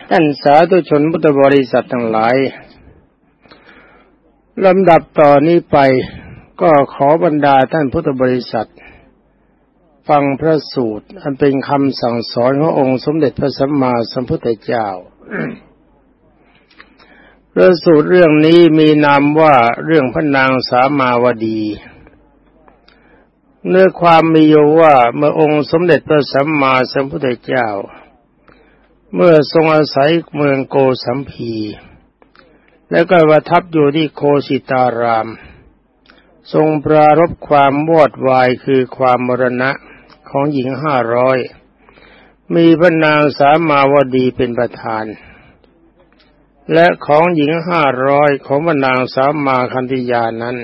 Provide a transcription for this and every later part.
ท่านสาธุชนพุทธบริษัททั้งหลายลำดับต่อนนี้ไปก็ขอบรรดาท่านพุทธบริษัท ฟังพระสูตร อันเป็นคำสั่งสอนขององค์สมเด็จพระสัมมาสัมพุทธเจ้า พระสูตรเรื่องนี้มีนามว่าเรื่องพระนางสามาวดี เนื้อความมีอยู่ว่าเมื่อองค์สมเด็จพระสัมมาสัมพุทธเจ้า เมื่อทรงอาศัยเมืองโกสัมพี แล้วก็ประทับอยู่ที่โคสิตาราม ทรงปรารบความวอดวายคือความมรณะของหญิงห้าร้อยมีพระนางสามาวดีเป็นประธาน และของหญิงห้าร้อยของพระนางสามาคันธยานั้น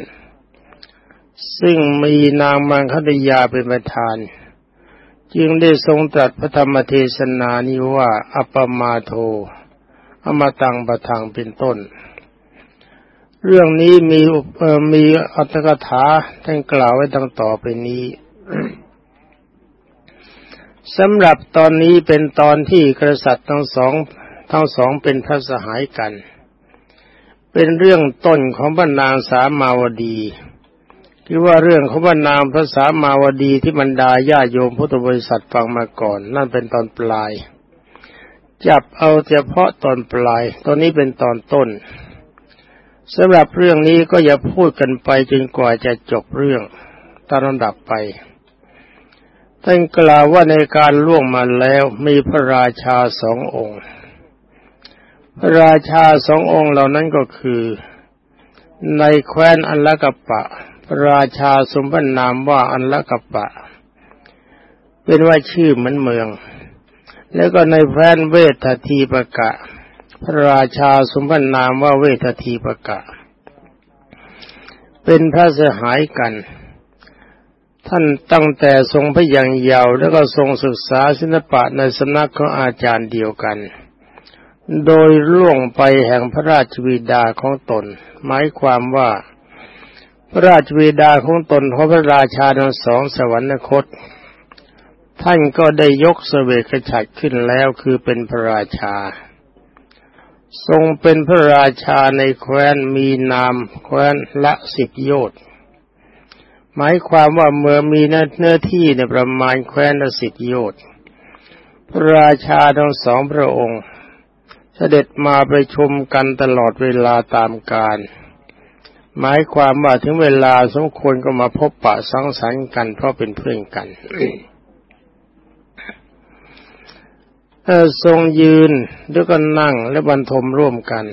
ซึ่งมีนางมังคันธยาเป็นประธาน จึงได้ทรงตรัสพระธรรมเทศนานี้ว่าอัปมาโท อมตังประทังเป็นต้น เรื่องนี้มีมีอัตถกถาท่านกล่าวไว้ดังต่อไปนี้สำหรับตอนนี้เป็นตอนที่กษัตริย์ทั้งสองทั้งสองเป็นพระสหายกัน เป็นเรื่องต้นของบรรนางสามาวดี คือว่าเรื่องของบรรนางพระสามาวดีที่บรรดาญาโยมพุทธบริษัทฟังมาก่อน นั่นเป็นตอนปลาย จับเอาเฉพาะตอนปลาย ตอนนี้เป็นตอนต้นสำหรับเรื่องนี้ก็อย่าพูดกันไปจนกว่าจะจบเรื่องตามลำดับไปท่านกล่าวว่าในการล่วงมาแล้วมีพระราชาสององค์ พระราชาสององค์เหล่านั้นก็คือ ในแคว้นอันลกปะ ราชาสมบัตินามว่าอันละกะปะ เป็นว่าชื่อเหมือนเมือง แล้วก็ในแคว้นเวททีปะกะ พระราชาสมบัตินามว่าเวททีปะกะ เป็นพระสหายกัน ท่านตั้งแต่ทรงพระยังเยาวแล้วก็ทรงศึกษาศิลปะในสำนักของอาจารย์เดียวกันโดยล่วงไปแห่งพระราชวิดาของตน หมายความว่า ราชวิดาของตนพระพระราชาทั้งสองสวรรคต ท่านก็ได้ยกเสวกฉัตรขึ้นแล้วคือเป็นพระราชา ทรงเป็นพระราชาในแคว้นมีนามแคว้นละสิบโยชน์หมายความว่าเมื่อมีเนื้อที่ในประมาณแคว้นละสิบโยชน์พระราชาทั้งสองพระองค์ เสด็จมาไปชมกันตลอดเวลาตามกาล หมายความว่าถึงเวลาสมควรก็มาพบปะสังสรรค์กันเพราะเป็นเพื่อนกันทรงยืนแล้วก็นั่งและบรรทมร่วมกัน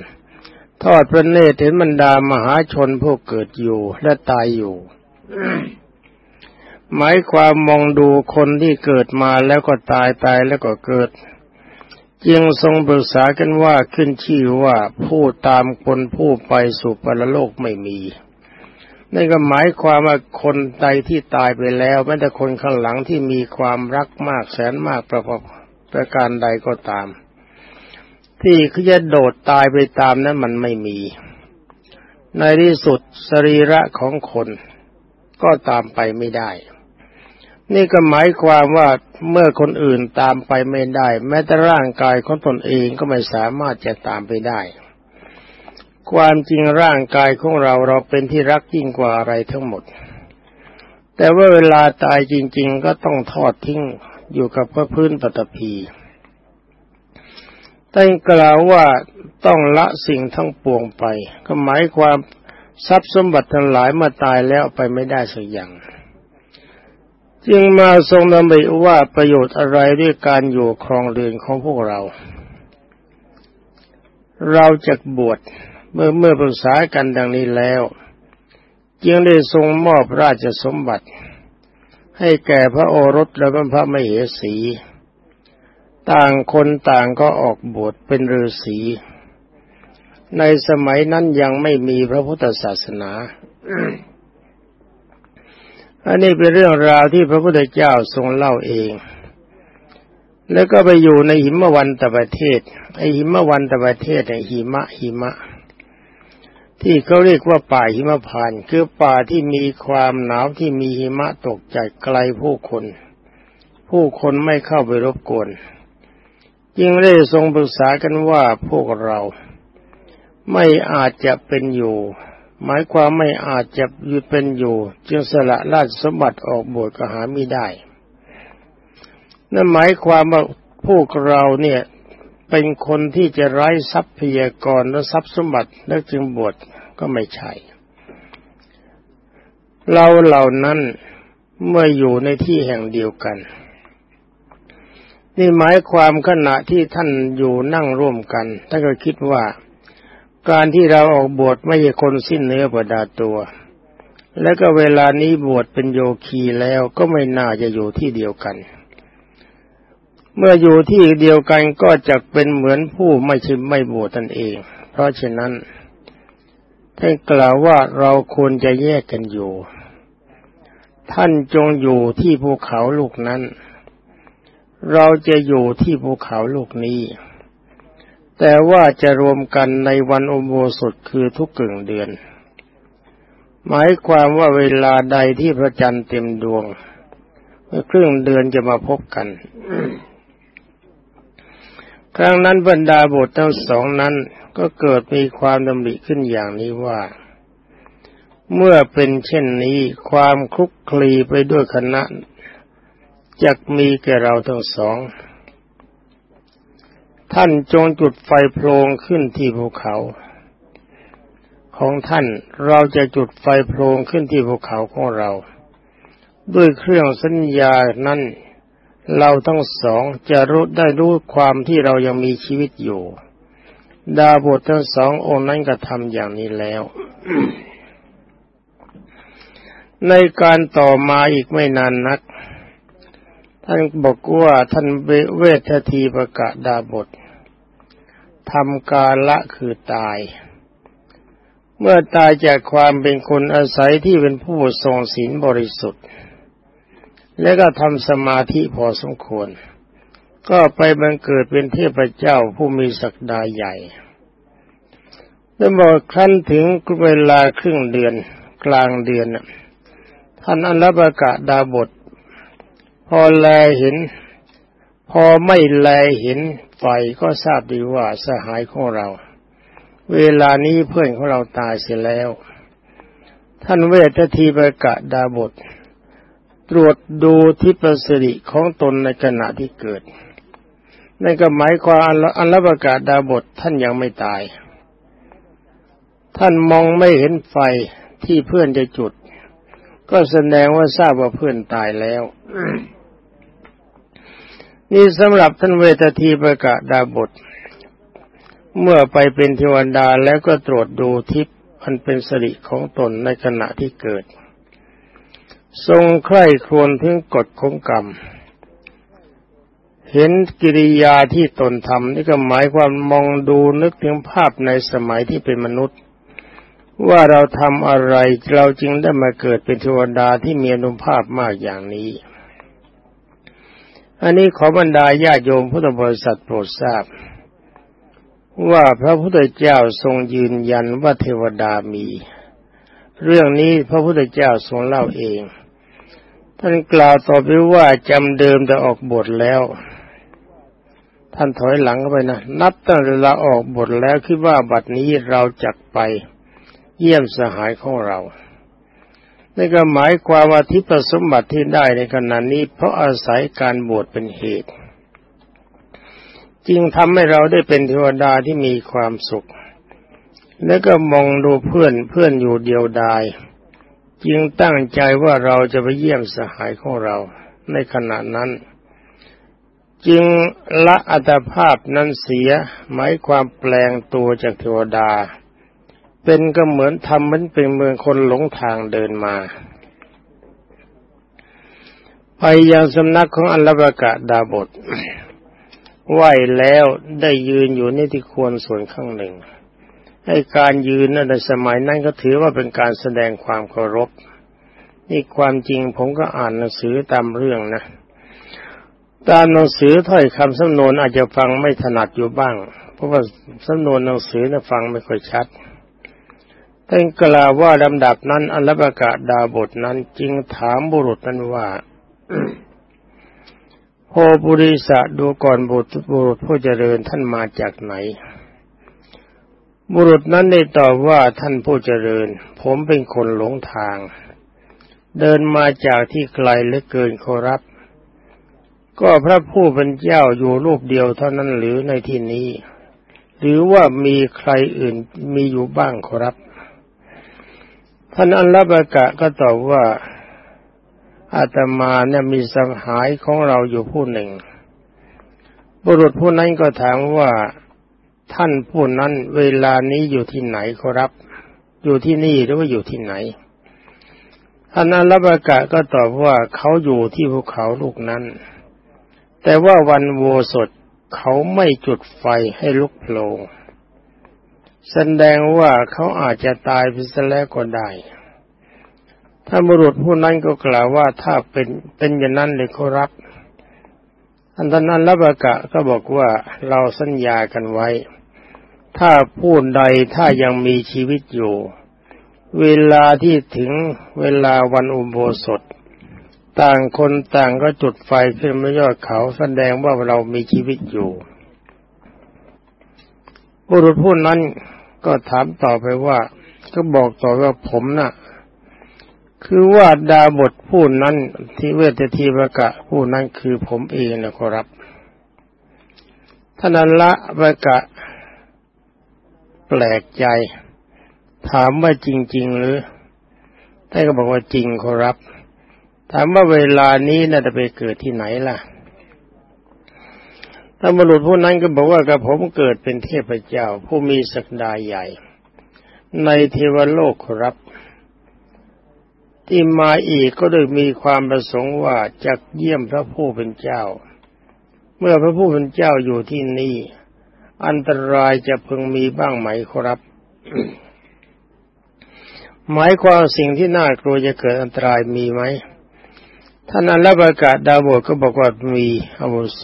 ทอดพระเนตรเห็นบรรดามหาชนผู้เกิดอยู่และตายอยู่ หมายความมองดูคนที่เกิดมาแล้วก็ตายตายแล้วก็เกิด จึงทรงปรึกษากันว่าขึ้นชื่อว่าผู้ตามคนผู้ไปสู่ปรโลกไม่มีนั่นก็หมายความว่าคนใดที่ตายไปแล้วแม้แต่คนข้างหลังที่มีความรักมากแสนมากประกอบประการใดก็ตาม ที่เขาจะโดดตายไปตามนั้นมันไม่มี ในที่สุดสรีระของคนก็ตามไปไม่ได้ นี่ก็หมายความว่าเมื่อคนอื่นตามไปไม่ได้ แม้แต่ร่างกายของตนเองก็ไม่สามารถจะตามไปได้ ความจริงร่างกายของเราเราเป็นที่รักยิ่งกว่าอะไรทั้งหมด แต่ว่าเวลาตายจริง ๆ ก็ต้องทอดทิ้งอยู่กับพระพื้นปฐพีแต่กล่าวว่าต้องละสิ่งทั้งปวงไป ก็หมายความทรัพย์สมบัติทั้งหลายมาตายแล้วไปไม่ได้สักอย่าง จึงมาทรงดำริว่าประโยชน์อะไรด้วยการอยู่ครองเรือนของพวกเรา เราจะบวชเมื่อเมื่อปรึกษากันดังนี้แล้วจึงได้ทรงมอบราชสมบัติ ให้แก่พระโอรสและพระมเหสี ต่างคนต่างก็ออกบวชเป็นฤาษี ในสมัยนั้นยังไม่มีพระพุทธศาสนา อันนี้เป็นเรื่องราวที่พระพุทธเจ้าทรงเล่าเอง แล้วก็ไปอยู่ในหิมะวันตะประเทศ ไอหิมะวันตะประเทศไอหิมะหิมะ ที่เขาเรียกว่าป่าหิมะพาน คือป่าที่มีความหนาวที่มีหิมะตกจากไกลผู้คน ผู้คนไม่เข้าไปรบกวนยิ่งได้ทรงปรึกษากันว่าพวกเราไม่อาจจะเป็นอยู่ หมายความไม่อาจจะอยู่เป็นอยู่ จึงสละราชสมบัติออกบวชก็หาไม่ได้ นั่นหมายความว่าพวกเราเนี่ยเป็นคนที่จะไร้ทรัพยากรและทรัพย์สมบัติแล้วจึงบวชก็ไม่ใช่ เราเหล่านั้นเมื่ออยู่ในที่แห่งเดียวกัน นี่หมายความขณะที่ท่านอยู่นั่งร่วมกันท่านก็คิดว่า การที่เราออกบวชไม่ใช่คนสิ้นเนื้อประดาตัว และก็เวลานี้บวชเป็นโยคีแล้วก็ไม่น่าจะอยู่ที่เดียวกัน เมื่ออยู่ที่เดียวกันก็จะเป็นเหมือนผู้ไม่ชิมไม่บวชตนเอง เพราะฉะนั้นท่านกล่าวว่าเราควรจะแยกกันอยู่ ท่านจงอยู่ที่ภูเขาลูกนั้น เราจะอยู่ที่ภูเขาลูกนี้ แต่ว่าจะรวมกันในวันอโบสถคือทุกกึ่งเดือน หมายความว่าเวลาใดที่พระจันทร์เต็มดวงเมื่อครึ่งเดือนจะมาพบกัน ครั้งนั้นบรรดาบททั้งสองนั้นก็เกิดมีความดำริขึ้นอย่างนี้ว่า เมื่อเป็นเช่นนี้ความคลุกคลีไปด้วยคณะจะมีแก่เราทั้งสอง ท่านจงจุดไฟโพลงขึ้นที่ภูเขา ของท่านเราจะจุดไฟโพลงขึ้นที่ภูเขาของเรา ด้วยเครื่องสัญญานั้นเราทั้งสองจะรู้ได้รู้ความที่เรายังมีชีวิตอยู่ ดาบททั้งสององค์นั้นก็ทำอย่างนี้แล้ว ในการต่อมาอีกไม่นานนัก ท่านบอกว่าท่านเวททีประกาศดาบททำกาละคือตาย เมื่อตายจากความเป็นคนอาศัยที่เป็นผู้ทรงศีลบริสุทธิ์ แล้วก็ทำสมาธิพอสมควร ก็ไปบังเกิดเป็นเทพเจ้าผู้มีศักดาใหญ่ได้บอกครั้นถึงเวลาครึ่งเดือนกลางเดือนท่านอันรับประกาศดาบท พอแลเห็น พอไม่แลเห็นไฟก็ทราบดีว่าสหายของเรา เวลานี้เพื่อนของเราตายเสียแล้ว ท่านเวททีประกาศดาบท ตรวจดูทิพสิริของตนในขณะที่เกิดนั่นก็หมายความอันรับประกาศดาบทท่านยังไม่ตาย ท่านมองไม่เห็นไฟที่เพื่อนจะจุด ก็แสดงว่าทราบว่าเพื่อนตายแล้ว นี่สำหรับท่านเวททีประกาศดาบท เมื่อไปเป็นเทวดาแล้วก็ตรวจดูทิพย์อันเป็นสิริของตนในขณะที่เกิด ทรงใคร่ครวญถึงกฎของกรรม เห็นกิริยาที่ตนทำนี่ก็หมายความมองดูนึกถึงภาพในสมัยที่เป็นมนุษย์ ว่าเราทำอะไรเราจึงได้มาเกิดเป็นเทวดาที่มีอนุภาพมากอย่างนี้ อันนี้ขอบรรดาญาโยมพุทธบริษัทโปรดทราบ ว่าพระพุทธเจ้าทรงยืนยันว่าเทวดามี เรื่องนี้พระพุทธเจ้าทรงเล่าเอง ท่านกล่าวต่อไปว่าจำเดิมแต่ออกบทแล้ว ท่านถอยหลังเข้าไปนะ นับตั้งแต่เราออกบทแล้วคิดว่าบัดนี้เราจักไป เยี่ยมสหายของเรา นี่ก็หมายความว่าทิพสมบัติที่ได้ในขณะนี้ เพราะอาศัยการบวชเป็นเหตุ จึงทำให้เราได้เป็นเทวดาที่มีความสุข แล้วก็มองดูเพื่อนเพื่อนอยู่เดียวดาย จึงตั้งใจว่าเราจะไปเยี่ยมสหายของเรา ในขณะนั้น จึงละอัตภาพนั้นเสียหมายความแปลงตัวจากเทวดา เป็นก็เหมือนทำมันเป็นเมืองคนหลงทางเดินมา ไปยังสำนักของอัลบากะดาบทไหวแล้วได้ยืนอยู่ในที่ควรส่วนข้างหนึ่ง ให้การยืนในสมัยนั้นก็ถือว่าเป็นการแสดงความเคารพ นี่ความจริงผมก็อ่านหนังสือตามเรื่องนะ ตามหนังสือถ้อยคำสำนวนอาจจะฟังไม่ถนัดอยู่บ้าง เพราะว่าสำนวนหนังสือนะฟังไม่ค่อยชัด ท่านกล่าวว่าลำดับนั้นอัลบากะดาบทนั้นจึงถามบุรุษนั้นว่าโพบุริสะดูก่อนบุตรบุรุษผู้เจริญท่านมาจากไหน บุรุษนั้นได้ตอบว่าท่านผู้เจริญ ผมเป็นคนหลงทาง เดินมาจากที่ไกลเหลือเกินขอรับ ก็พระผู้เป็นเจ้าอยู่รูปเดียวเท่านั้นหรือในที่นี้ หรือว่ามีใครอื่นมีอยู่บ้างขอรับ ท่านอัลลบกะก็ตอบว่าอาตมาเนี่ยมีสหายของเราอยู่ผู้หนึ่ง บุรุษผู้นั้นก็ถามว่าท่านผู้นั้นเวลานี้อยู่ที่ไหนขอรับ อยู่ที่นี่หรือว่าอยู่ที่ไหนท่านอัลบากะก็ตอบว่าเขาอยู่ที่ภูเขาลูกนั้น แต่ว่าวันโวสดเขาไม่จุดไฟให้ลุกโผล่ แสดงว่าเขาอาจจะตายไปซะแล้วก็ได้ ถ้าบุรุษผู้นั้นก็กล่าวว่าถ้าเป็นเป็นอย่างนั้นเลยเขารับ อันนั้นรับประกะก็บอกว่าเราสัญญากันไว้ ถ้าผู้ใดถ้ายังมีชีวิตอยู่ เวลาที่ถึงเวลาวันอุโบสถ ต่างคนต่างก็จุดไฟขึ้นไม่ยอดเขาแสดงว่าเรามีชีวิตอยู่บุรุษผู้นั้น ก็ถามต่อไปว่า ก็บอกต่อว่าผมนะ่ะ คือว่าดาบทผู้นั้นที่เวททีประกะผู้นั้นคือผมเองนะครับท่านละประกะ แปลกใจ ถามว่าจริง ๆ หรือท่านก็บอกว่าจริงครับ ถามว่าเวลานี้น่าจะไปเกิดที่ไหนล่ะ ท่านบุรุษผู้นั้นก็บอกว่ากับผมเกิดเป็นเทพเจ้า ผู้มีศักดาใหญ่ ในเทวโลกครับที่มาอีกก็โดยมีความประสงค์ว่าจะเยี่ยมพระผู้เป็นเจ้า เมื่อพระผู้เป็นเจ้าอยู่ที่นี่ อันตรายจะพึงมีบ้างไหมครับ หมายความสิ่งที่น่ากลัวจะเกิดอันตรายมีไหม ท่านอัลประกาศดาวดก็บอกว่ามีอาวุโส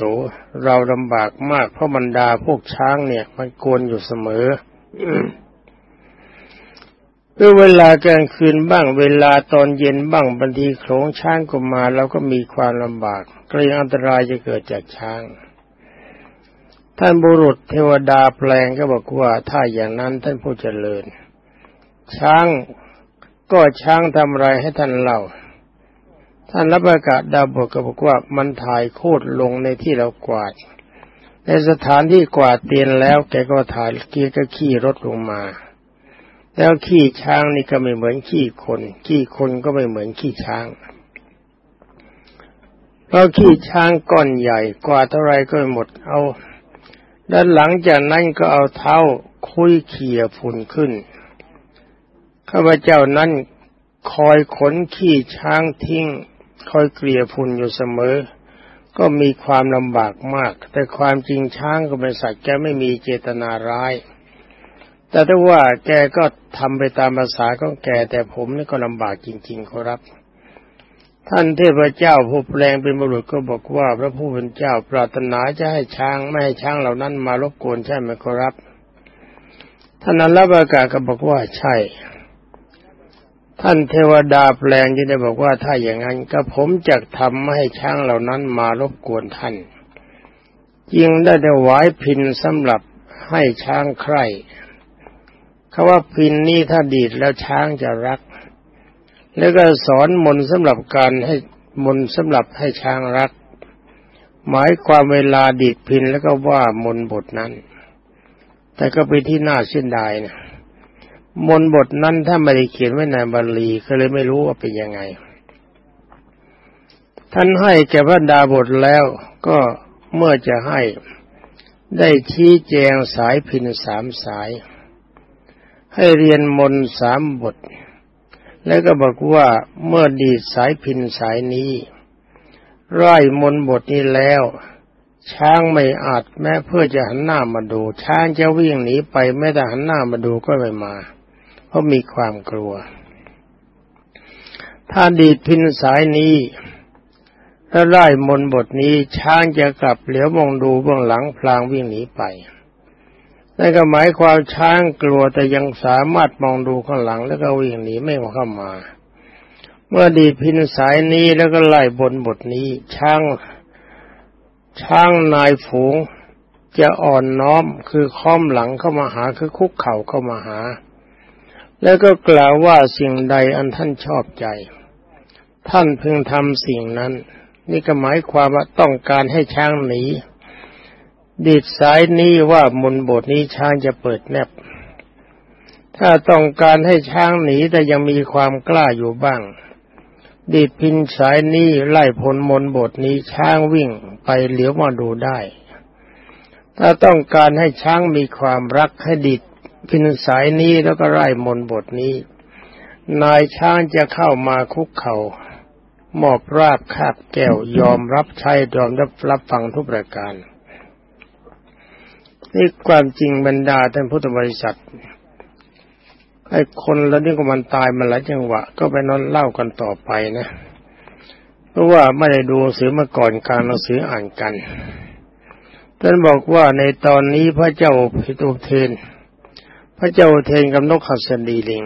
เราลำบากมากเพราะบรรดาพวกช้างเนี่ย มันกวนอยู่เสมอเมื่อเวลากลางคืนบ้าง เวลาตอนเย็นบ้างบางทีโขลงช้างก็มาเราก็มีความลำบากเกรงอันตรายจะเกิดจากช้าง ท่านบุรุษเทวดาแปลงก็บอกว่าถ้าอย่างนั้นท่านผู้เจริญ ช้างก็ช้างทำอะไรให้ท่านเล่า ท่านรับประกาศดาวบกก็บอกว่ามันถ่ายโคตรลงในที่เรากวาด ในสถานที่กวาดเตียนแล้วแกก็ถ่ายเกียก็ขี้รถลงมา แล้วขี้ช้างนี่ก็ไม่เหมือนขี้คน ขี้คนก็ไม่เหมือนขี้ช้างเพราะขี้ช้างก้อนใหญ่กว่าเท่าไรก็หมดเอา ด้านหลังจากนั้นก็เอาเท้าคุยเขี่ยฝุ่นขึ้นข้าพเจ้านั้นคอยขนขี้ช้างทิ้ง คอยเกลี่ยฝุ่นอยู่เสมอ ก็มีความลำบากมาก แต่ความจริงช้างก็เป็นสัตว์แกไม่มีเจตนาร้าย แต่ถ้าว่าแกก็ทำไปตามภาษาของแกแต่ผมนี่ก็ลำบากจริงๆครับ ท่านเทพเจ้าผู้แปลงเป็นบุรุษก็บอกว่า พระผู้เป็นเจ้าปรารถนาจะให้ช้างไม่ให้ช้างเหล่านั้นมารบกวนใช่ไหมครับท่านนั้นรับอากาศก็บอกว่าใช่ ท่านเทวดาแปลงที่ได้บอกว่าถ้าอย่างนั้นก็ผมจะทำให้ช้างเหล่านั้นมารบกวนท่านยิงได้ถวายพินสำหรับให้ช้างใคร่คาว่าพินนี้ถ้าดีดแล้วช้างจะรัก แล้วก็สอนมนสำหรับการให้มนสำหรับให้ช้างรัก หมายความเวลาดีดพินแล้วก็ว่ามนบทนั้น แต่ก็ไปที่น่าเสียดายนะ มนบทนั้นถ้าไม่ได้เขียนไว้ในบาลีก็เลยไม่รู้ว่าเป็นยังไง ท่านให้แก่พระดาบทแล้วก็เมื่อจะให้ได้ชี้แจงสายพินสามสาย ให้เรียนมนสามบท แล้วก็บอกว่าเมื่อดีสายพินสายนี้ไร่มนบทนี้แล้ว ช้างไม่อาจแม้เพื่อจะหันหน้ามาดู ช้างจะวิ่งหนีไปแม้แต่หันหน้ามาดูก็ไม่มา เพราะมีความกลัว ถ้าดีดพินสายนี้ถ้าไล่มนบทนี้ช้างจะกลับเหลียวมองดูเบื้องหลังพลางวิ่งหนีไปนั่นก็หมายความช้างกลัวแต่ยังสามารถมองดูข้างหลังแล้วก็วิ่งหนีไม่เข้ามา เมื่อดีพินสายนี้แล้วก็ไล่บนบทนี้ ช้าง ช้างนายฝูงจะอ่อนน้อมคือค้อมหลังเข้ามาหาคือคุกเข่าเข้ามาหา แล้วก็กล่าวว่าสิ่งใดอันท่านชอบใจ ท่านพึงทำสิ่งนั้น นี่ก็หมายความว่าต้องการให้ช้างหนีดีดสายนี้ว่ามนบทนี้ช้างจะเปิดแนบ ถ้าต้องการให้ช้างหนีแต่ยังมีความกล้าอยู่บ้าง ดีดพินสายนี้ไล่ผลมนบทนี้ช้างวิ่งไปเหลียวมาดูได้ ถ้าต้องการให้ช้างมีความรักให้ดิด พินสายนี้แล้วก็ไล่มนบทนี้ นายช้างจะเข้ามาคุกเขา่ามอบราบคาบแก้วยอมรับใช้ยอมรับรับฟังทุกประการนี่ความจริงบรรดาท่านพุทธบริษัทไอ้คนแล้วนี่ก็มันตายมาหลายจังหวะ ก็ไปนอนเล่ากันต่อไปนะ เพราะว่าไม่ได้ดูหนังสือมาก่อนการหนังสืออ่านกันท่านบอกว่าในตอนนี้พระเจ้าพิทุเทน พระเจ้าเทนกับนกขัสดีลิง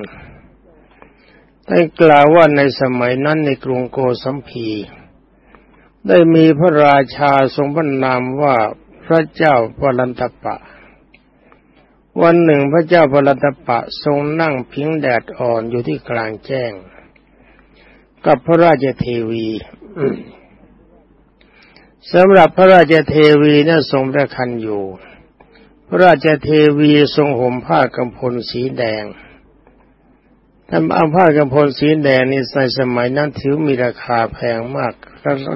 ได้กล่าวว่าในสมัยนั้นในกรุงโกสัมพี ได้มีพระราชาทรงพระนามว่าพระเจ้าปรันตปะ วันหนึ่งพระเจ้าปรันตปะทรงนั่งพิงแดดอ่อนอยู่ที่กลางแจ้ง กับพระราชเทวีสำหรับพระราชเทวีนั้นทรงพระคันอยู่ พระราชเทวีทรงห่มผ้ากำพลสีแดงท่านเอาผ้ากำพลสีแดงนี่ในสมัยนั้นถือมีราคาแพงมาก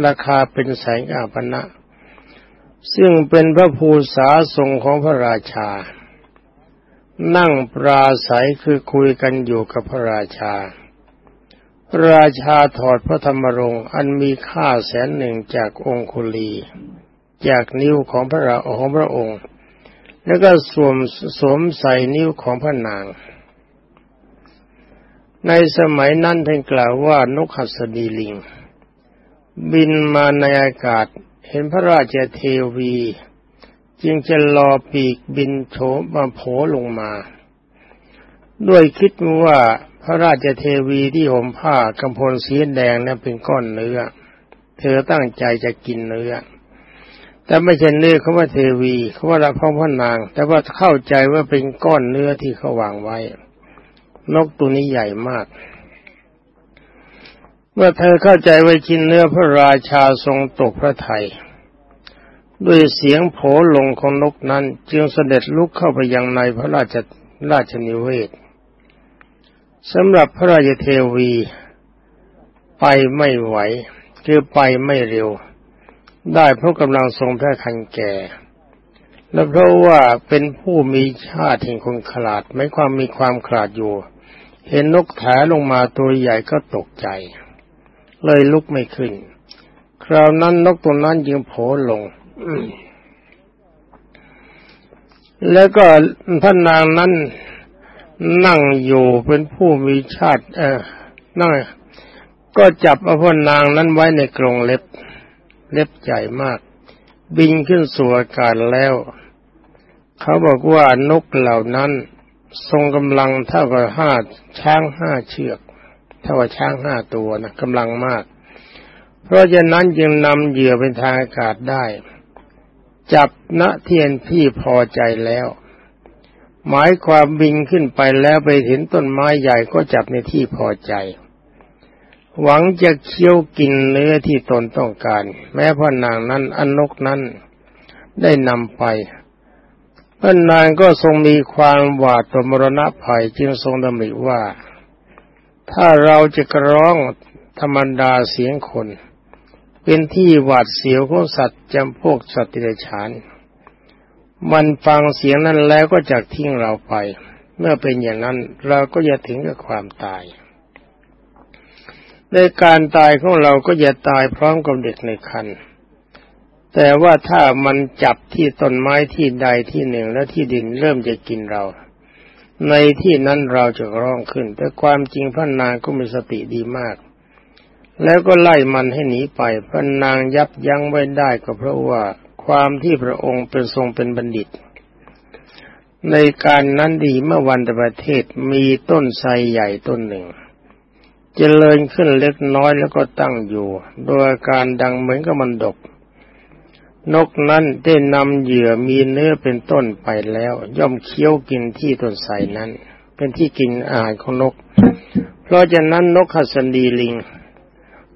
ราคาเป็นแสงอาปณะซึ่งเป็นพระภูษาทรงของพระราชา นั่งปราศัยคือคุยกันอยู่กับพระราชา พระราชาถอดพระธรรมรงค์อันมีค่าแสนหนึ่งจากองคุลี จากนิ้วของพระราของพระองค์ แล้วก็สวมสวมใส่นิ้วของพระนาง ในสมัยนั้นท่านกล่าวว่านกหัสดีลิง บินมาในอากาศเห็นพระราชเทวี จึงจะรอปีกบินโฉมมาโผลงมา ด้วยคิดว่าพระราชเทวีที่ห่มผ้ากำพลสีแดงนั้นเป็นก้อนเนื้อ เธอตั้งใจจะกินเนื้อ แต่ไม่ใช่เนื้อเขาว่าเทวีเขาว่าละพ่อพ่อนาง แต่ว่าเข้าใจว่าเป็นก้อนเนื้อที่เขาวางไว้ นกตัวนี้ใหญ่มาก เมื่อเธอเข้าใจว่ากินเนื้อพระราชาทรงตกพระทยัยด้วยเสียงโผลงของนกนั้น จึงเสด็จลุกเข้าไปยังในพระราชราชนิเวศสำหรับพระราชเทวี ไปไม่ไหว คือไปไม่เร็ว ได้เพราะกำลังทรงพระคันแก่ และเพราะว่าเป็นผู้มีชาติแห่งคนขลาดไม่ความมีความขลาดอยู่ เห็นนกแถลงมาตัวใหญ่ก็ตกใจ เลยลุกไม่ขึ้น คราวนั้นนกตัวนั้นยิงโผลงแล้วก็ท่านนางนั้นนั่งอยู่เป็นผู้มีชาติ เออนั่งก็จับเอาพ่อนางนั้นไว้ในกรงเล็บ เล็บใหญ่มาก บินขึ้นสู่อากาศแล้ว เขาบอกว่านกเหล่านั้น ทรงกำลังเท่ากับห้าช้างห้าเชือกถ้าว่าช้างห้าตัวนะกำลังมาก เพราะฉะนั้นจึงนำเหยื่อเป็นทางอากาศได้ จับณเทียนที่พอใจแล้ว หมายความบินขึ้นไปแล้วไปเห็นต้นไม้ใหญ่ก็จับในที่พอใจ หวังจะเคี้ยวกินเนื้อที่ตนต้องการ แม้พ่อนางนั้นอนนกนั้นได้นำไปพ่อนางก็ทรงมีความหวาดตอมรณะภัยจึงทรงดำริว่า ถ้าเราจะกร้องธรรมดาเสียงคน เป็นที่หวาดเสียวของสัตว์จำพวกสัตว์ติรฉาน มันฟังเสียงนั้นแล้วก็จะทิ้งเราไป เมื่อเป็นอย่างนั้นเราก็จะถึงกับความตาย ในการตายของเราก็จะตายพร้อมกับเด็กในคันแต่ว่าถ้ามันจับที่ต้นไม้ที่ใดที่หนึ่งแล้วที่ดินเริ่มจะกินเรา ในที่นั้นเราจะร้องขึ้น แต่ความจริงพระนางก็มีสติดีมาก แล้วก็ไล่มันให้หนีไปพระนางยับยั้งไว้ได้ก็เพราะว่าความที่พระองค์เป็นทรงเป็นบัณฑิต ในการนั้นดีเมื่อวันประเทศมีต้นไทรใหญ่ต้นหนึ่ง เจริญขึ้นเล็กน้อยแล้วก็ตั้งอยู่ โดยอาการดังเหมือนกับมันดก นกนั้นได้นำเหยื่อมีเนื้อเป็นต้นไปแล้ว ย่อมเคี้ยวกินที่ต้นไทรนั้น เป็นที่กินอาหารของนก เพราะฉะนั้นนกขัสดีลิง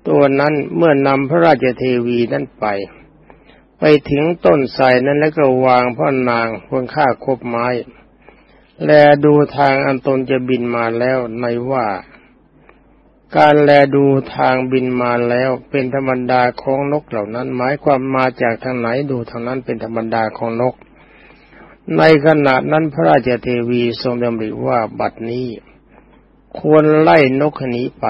ตัวนั้นเมื่อนำพระราชเทวีนั้นไป ไปถึงต้นไทรนั้นแล้วก็วางพ่อนางบนข้าคบไม้ แลดูทางอันตนจะบินมาแล้วในว่า การแลดูทางบินมาแล้วเป็นธรรมดาของนกเหล่านั้น หมายความมาจากทางไหนดูทางนั้นเป็นธรรมดาของนก ในขณะนั้นพระราชเทวีทรงดำริว่าบัดนี้ ควรไล่นกหนีไป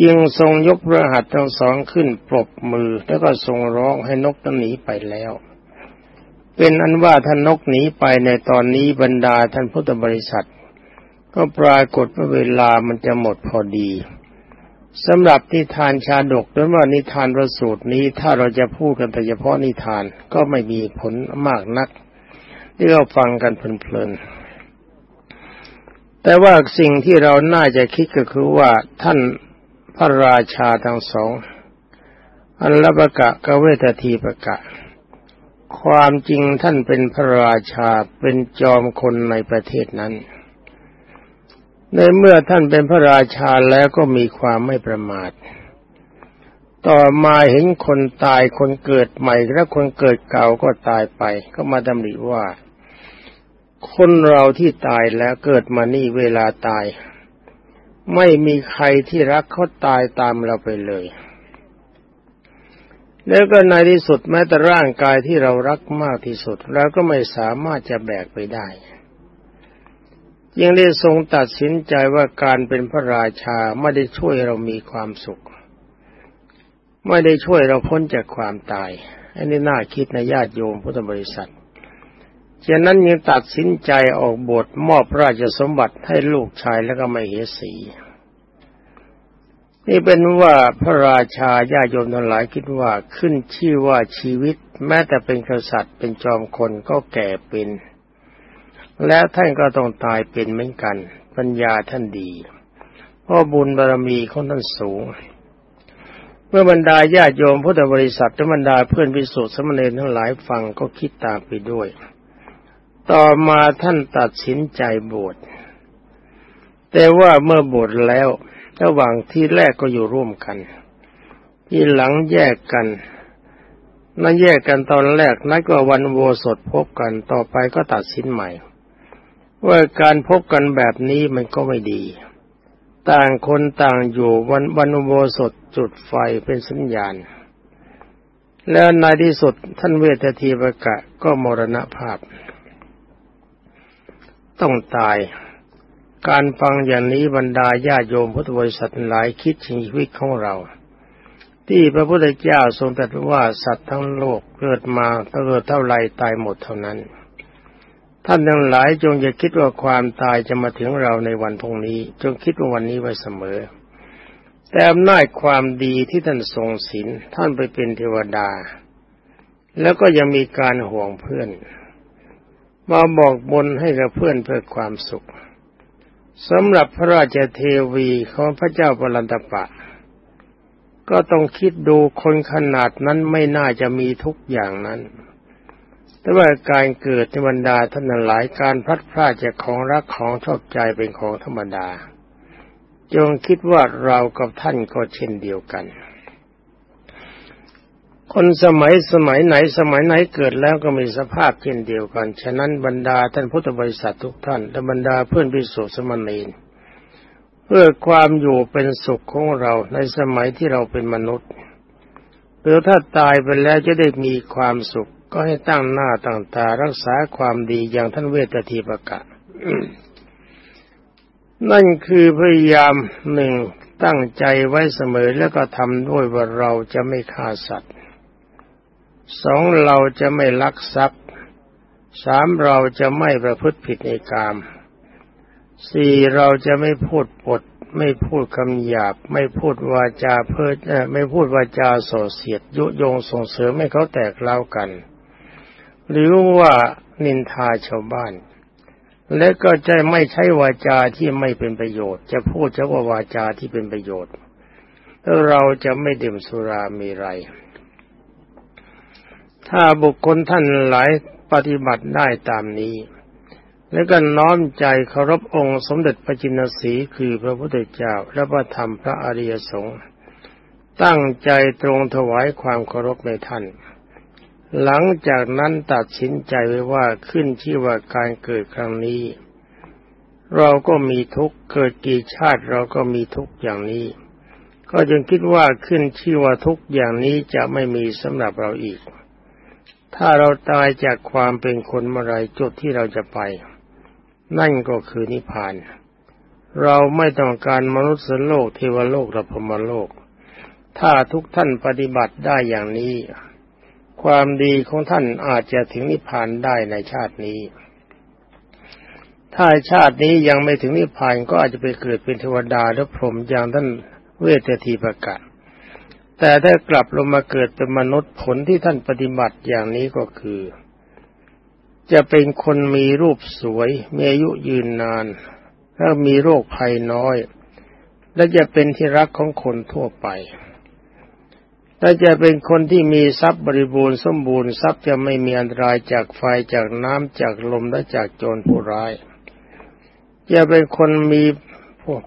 จึงทรงยกพระหัตถ์ทั้งสองขึ้นปรบมือแล้วก็ทรงร้องให้นกนั้นหนีไปแล้ว เป็นอันว่าท่านนกหนีไปในตอนนี้บรรดาท่านพุทธบริษัท ก็ปรากฏว่าเวลามันจะหมดพอดีสำหรับนิทานชาดกหรือว่านิทานประสูตรนี้ถ้าเราจะพูดกันแต่เฉพาะนิทานก็ไม่มีผลมากนักที่เราฟังกันเพลินๆแต่ว่าสิ่งที่เราน่าจะคิดก็คือว่าท่านพระราชาทั้งสองอัลลบกะกเวททีปกะ ความจริงท่านเป็นพระราชาเป็นจอมคนในประเทศนั้น ในเมื่อท่านเป็นพระราชาแล้วก็มีความไม่ประมาท ต่อมาเห็นคนตายคนเกิดใหม่และคนเกิดเก่าก็ตายไป ก็มาดำริว่า คนเราที่ตายแล้วเกิดมานี่เวลาตาย ไม่มีใครที่รักเขาตายตามเราไปเลย แล้วก็ในที่สุดแม้แต่ร่างกายที่เรารักมากที่สุดเราก็ไม่สามารถจะแบกไปได้ ยังได้ทรงตัดสินใจว่าการเป็นพระราชาไม่ได้ช่วยเรามีความสุข ไม่ได้ช่วยเราพ้นจากความตาย อันนี้น่าคิดในญาติโยมพุทธบริษัทฉะนั้นยังตัดสินใจออกบทมอบราชสมบัติให้ลูกชายแล้วก็ไม่เหสีนี่เป็นว่าพระราชาญาโยมทั้งหลายคิดว่าขึ้นชื่อว่าชีวิต แม้แต่เป็นกษัตริย์เป็นจอมคนก็แก่เป็น แล้วท่านก็ต้องตายเป็นเหมือนกัน ปัญญาท่านดีเพราะบุญบารมีของท่านสูง เมื่อบรรดาญาติโยมพุทธบริษัทและบรรดาเพื่อนพิสุทธิ์สมณีทั้งหลายฟังก็คิดตามไปด้วย ต่อมาท่านตัดสินใจบวชแต่ว่าเมื่อบวชแล้วระหว่างที่แรกก็อยู่ร่วมกัน ที่หลังแยกกันนั่นแยกกันตอนแรกนัดก็วันโวสดพบกันต่อไปก็ตัดสินใหม่ ว่าการพบกันแบบนี้มันก็ไม่ดี ต่างคนต่างอยู่วันวันอุโบสถจุดไฟเป็นสัญญาณ แล้วในที่สุดท่านเวททีประกะก็มรณภาพ ต้องตาย การฟังอย่างนี้บรรดาญาโยมพุทธบริษัทหลายคิดชีวิตของเรา ที่พระพุทธเจ้าทรงตรัสว่าสัตว์ทั้งโลกเกิดมาเกิดเท่าไรตายหมดเท่านั้น ท่านทั้งหลายจงอย่าคิดว่าความตายจะมาถึงเราในวันพรุ่งนี้ จงคิดว่าวันนี้ไว้เสมอ แต่อำนาจความดีที่ท่านทรงศีลท่านไปเป็นเทวดา แล้วก็ยังมีการห่วงเพื่อน มาบอกบนให้กับเพื่อนเพื่อความสุขสำหรับพระราชเทวีของพระเจ้าปรันตปะ ก็ต้องคิดดูคนขนาดนั้นไม่น่าจะมีทุกอย่างนั้น แต่ว่าการเกิดในบรรดาท่านหลายการพลัดพรากจากของรักของชอบใจเป็นของธรรมดา จงคิดว่าเรากับท่านก็เช่นเดียวกัน คนสมัยสมัยไหนสมัยไหนเกิดแล้วก็มีสภาพเช่นเดียวกัน ฉะนั้นบรรดาท่านพุทธบริษัททุกท่านและบรรดาเพื่อนพิสุสมณีนเพื่อความอยู่เป็นสุขของเราในสมัยที่เราเป็นมนุษย์หรือถ้าตายไปแล้วจะได้มีความสุข ก็ให้ตั้งหน้าตั้งตารักษาความดีอย่างท่านเวททีปกะ นั่นคือพยายามหนึ่งตั้งใจไว้เสมอแล้วก็ทำด้วยว่าเราจะไม่ฆ่าสัตว์สองเราจะไม่ลักทรัพย์สามเราจะไม่ประพฤติผิดในกามสี่เราจะไม่พูดปด ไม่พูดคำหยาบ ไม่พูดวาจาเพ้อไม่พูดวาจาโสเสียดยุยงส่งเสริมให้เขาแตกเล่ากัน หรือว่านินทาชาวบ้าน และก็จะไม่ใช้วาจาที่ไม่เป็นประโยชน์ จะพูดเฉพาะวาจาที่เป็นประโยชน์ เราจะไม่ดื่มสุรามีไร ถ้าบุคคลท่านหลายปฏิบัติได้ตามนี้ แล้วก็น้อมใจเคารพองค์สมเด็จพระจินสีคือพระพุทธเจ้าและพระธรรมพระอริยสงฆ์ตั้งใจตรงถวายความเคารพในท่าน หลังจากนั้นตัดสินใจไว้ว่าขึ้นชื่อว่าการเกิดครั้งนี้ เราก็มีทุกข์เกิดกี่ชาติเราก็มีทุกข์อย่างนี้ ก็จึงคิดว่าขึ้นชื่อว่าทุกข์อย่างนี้จะไม่มีสำหรับเราอีก ถ้าเราตายจากความเป็นคนเมื่อไรจุดที่เราจะไป นั่นก็คือนิพพาน เราไม่ต้องการมนุษย์โลกเทวโลกและพรหมโลก ถ้าทุกท่านปฏิบัติได้อย่างนี้ ความดีของท่านอาจจะถึงนิพพานได้ในชาตินี้ ถ้าชาตินี้ยังไม่ถึงนิพพานก็อาจจะไปเกิดเป็นเทวดาหรือพรหมอย่างท่านเวททีประกาศแต่ถ้ากลับลงมาเกิดเป็นมนุษย์ผลที่ท่านปฏิบัติอย่างนี้ก็คือ จะเป็นคนมีรูปสวย มีอายุยืนนาน และมีโรคภัยน้อย และจะเป็นที่รักของคนทั่วไป ถ้าจะเป็นคนที่มีทรัพย์บริบูรณ์สมบูรณ์ทรัพย์จะไม่มีอันตรายจากไฟจากน้ำจากลมและจากโจรผู้ร้าย จะเป็นคนมีพวก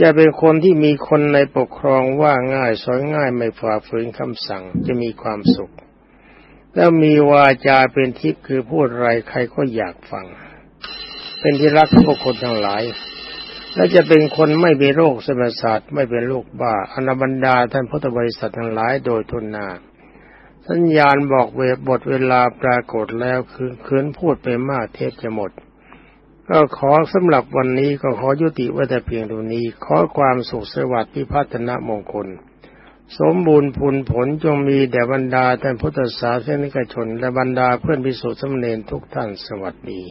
จะเป็นคนที่มีคนในปกครองว่าง่ายสอยง่ายไม่ฝ่าฝืนคำสั่งจะมีความสุข แล้วมีวาจาเป็นทิพย์คือพูดไรใครก็อยากฟัง เป็นที่รักของคนทั้งหลาย และจะเป็นคนไม่มีโรคสมศาสตร์ไม่เป็นโรคบ้าอนบรรดาท่านพุทธบริษัททั้งหลายโดยทุนนา สัญญาณบอกเวบทเวลาปรากฏแล้วคืนคืนพูดไปมากเทปจะหมด ก็ขอสำหรับวันนี้ก็ขอยุติไว้แต่เพียงตรงนี้ ขอความสุขสวัสดิ์พิพัฒนมงคล สมบูรณ์ผลผลจงมีแด่บรรดาท่านพุทธศาสนิกชน และบรรดาเพื่อนพิสุทธิสมเนรทุกท่านสวัสดี